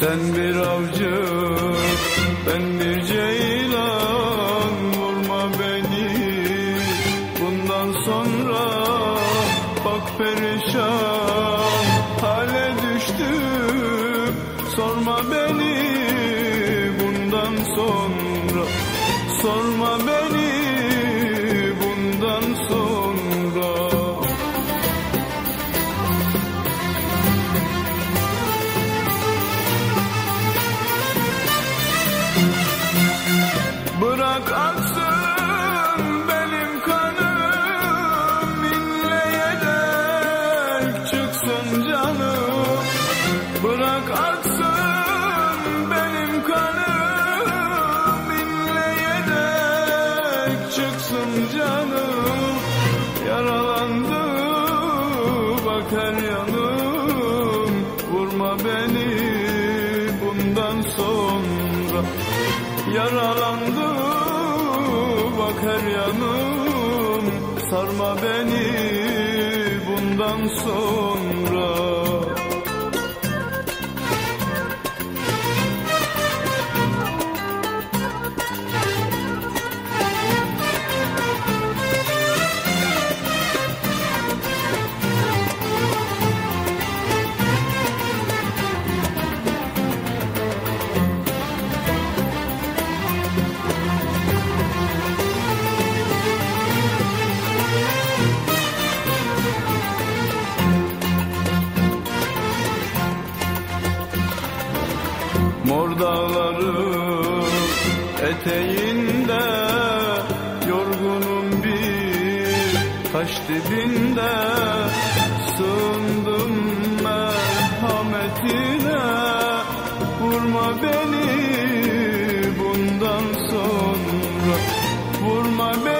Sen bir avcı, ben bir ceylan. Vurma beni. Bundan sonra Bak perişan. Hale düştüm. Sorma beni. Bundan sonra Sorma beni her yanım Vurma beni bundan sonra. Yaralandı bak her yanım. Sarma beni bundan sonra Mor dağların eteğinde Yorgunum bir taş dibinde. Sığındım merhametine Vurma beni bundan sonra. Vurma beni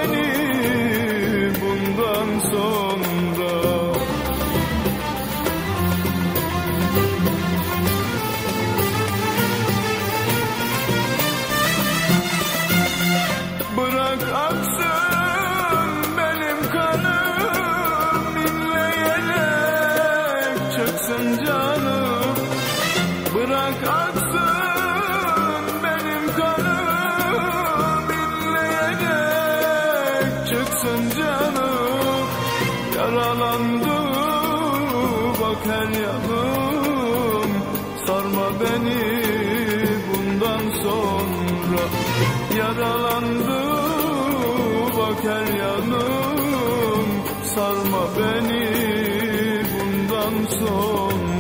Yaralandı bak her yanım. Sarma beni bundan sonra. Yaralandı her yanım Sarma beni bundan sonra